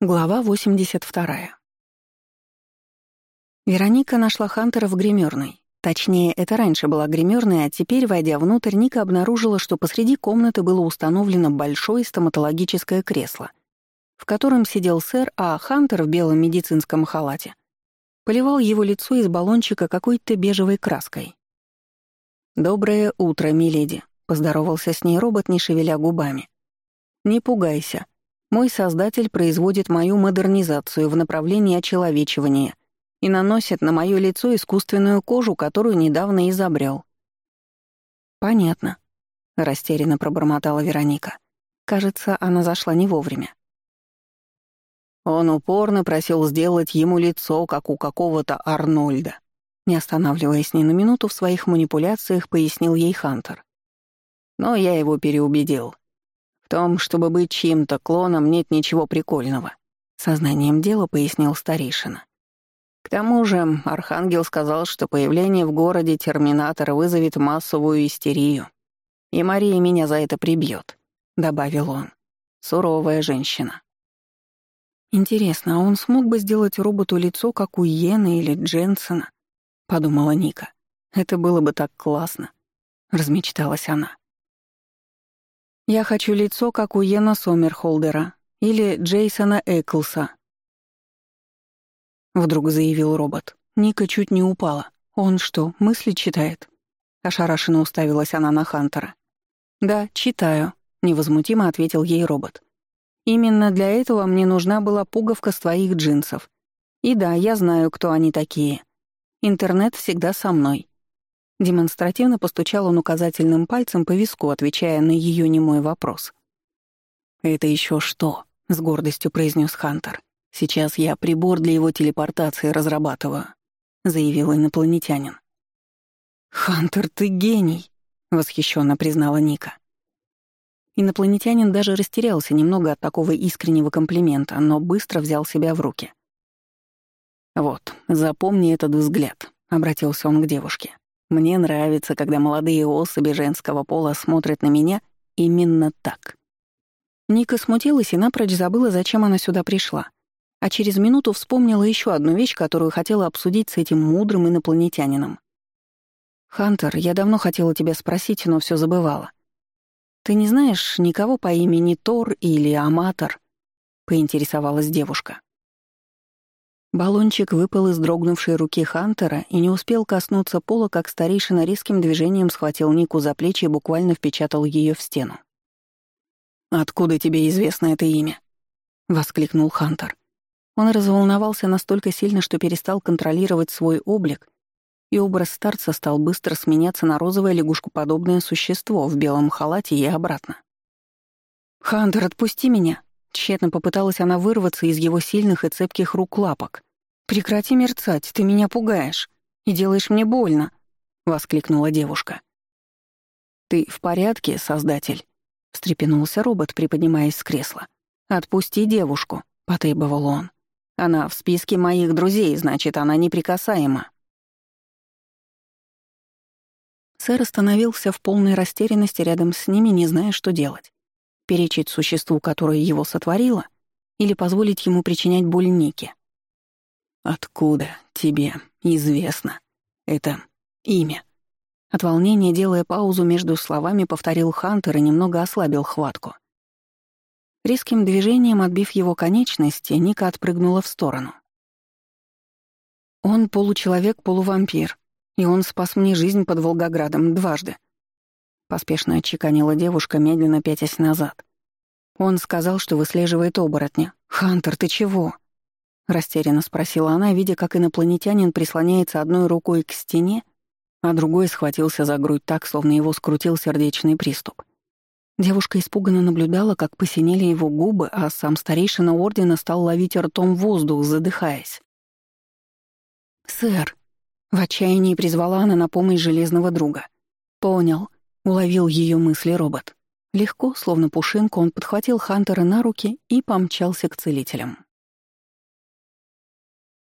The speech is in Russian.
Глава 82. Вероника нашла Хантера в гримерной. Точнее, это раньше была гримерная, а теперь, войдя внутрь, Ника обнаружила, что посреди комнаты было установлено большое стоматологическое кресло, в котором сидел сэр, а Хантер в белом медицинском халате поливал его лицо из баллончика какой-то бежевой краской. «Доброе утро, миледи», — поздоровался с ней робот, не шевеля губами. «Не пугайся», мой создатель производит мою модернизацию в направлении очеловечивания и наносит на моё лицо искусственную кожу, которую недавно изобрел. «Понятно», — растерянно пробормотала Вероника. Кажется, она зашла не вовремя. Он упорно просил сделать ему лицо, как у какого-то Арнольда. Не останавливаясь ни на минуту в своих манипуляциях, пояснил ей Хантер. Но я его переубедил том, чтобы быть чьим-то клоном, нет ничего прикольного», — сознанием дела пояснил старейшина. К тому же Архангел сказал, что появление в городе Терминатора вызовет массовую истерию. «И Мария меня за это прибьет», — добавил он. «Суровая женщина». «Интересно, а он смог бы сделать роботу лицо, как у Йены или Дженсона?» — подумала Ника. «Это было бы так классно», — размечталась она. Я хочу лицо, как у Йена Сомерхолдера или Джейсона Эклса. Вдруг заявил робот. Ника чуть не упала. Он что, мысли читает? Ошарашенно уставилась она на Хантера. «Да, читаю», — невозмутимо ответил ей робот. «Именно для этого мне нужна была пуговка с твоих джинсов. И да, я знаю, кто они такие. Интернет всегда со мной. Демонстративно постучал он указательным пальцем по виску, отвечая на ее немой вопрос. «Это еще что?» — с гордостью произнес Хантер. «Сейчас я прибор для его телепортации разрабатываю», — заявил инопланетянин. «Хантер, ты гений!» — восхищенно признала Ника. Инопланетянин даже растерялся немного от такого искреннего комплимента, но быстро взял себя в руки. «Вот, запомни этот взгляд», — обратился он к девушке. Мне нравится, когда молодые особи женского пола смотрят на меня именно так. Ника смутилась и напрочь забыла, зачем она сюда пришла. А через минуту вспомнила еще одну вещь, которую хотела обсудить с этим мудрым инопланетянином. «Хантер, я давно хотела тебя спросить, но все забывала. Ты не знаешь никого по имени Тор или Аматор?» — поинтересовалась девушка. Баллончик выпал из дрогнувшей руки Хантера и не успел коснуться пола, как старейшина резким движением схватил Нику за плечи и буквально впечатал ее в стену. «Откуда тебе известно это имя?» — воскликнул Хантер. Он разволновался настолько сильно, что перестал контролировать свой облик, и образ старца стал быстро сменяться на розовое лягушкоподобное существо в белом халате и обратно. «Хантер, отпусти меня!» Тщетно попыталась она вырваться из его сильных и цепких рук лапок. «Прекрати мерцать, ты меня пугаешь и делаешь мне больно», — воскликнула девушка. «Ты в порядке, Создатель?» — встрепенулся робот, приподнимаясь с кресла. «Отпусти девушку», — потребовал он. «Она в списке моих друзей, значит, она неприкасаема». Сэр остановился в полной растерянности рядом с ними, не зная, что делать перечить существу, которое его сотворило, или позволить ему причинять боль Нике. «Откуда тебе известно это имя?» От волнения, делая паузу между словами, повторил Хантер и немного ослабил хватку. Резким движением, отбив его конечности, Ника отпрыгнула в сторону. «Он получеловек-полувампир, и он спас мне жизнь под Волгоградом дважды. — поспешно отчеканила девушка, медленно пятясь назад. «Он сказал, что выслеживает оборотня. Хантер, ты чего?» Растерянно спросила она, видя, как инопланетянин прислоняется одной рукой к стене, а другой схватился за грудь так, словно его скрутил сердечный приступ. Девушка испуганно наблюдала, как посинели его губы, а сам старейшина ордена стал ловить ртом воздух, задыхаясь. «Сэр!» — в отчаянии призвала она на помощь железного друга. «Понял. Уловил ее мысли робот. Легко, словно пушинку, он подхватил Хантера на руки и помчался к целителям.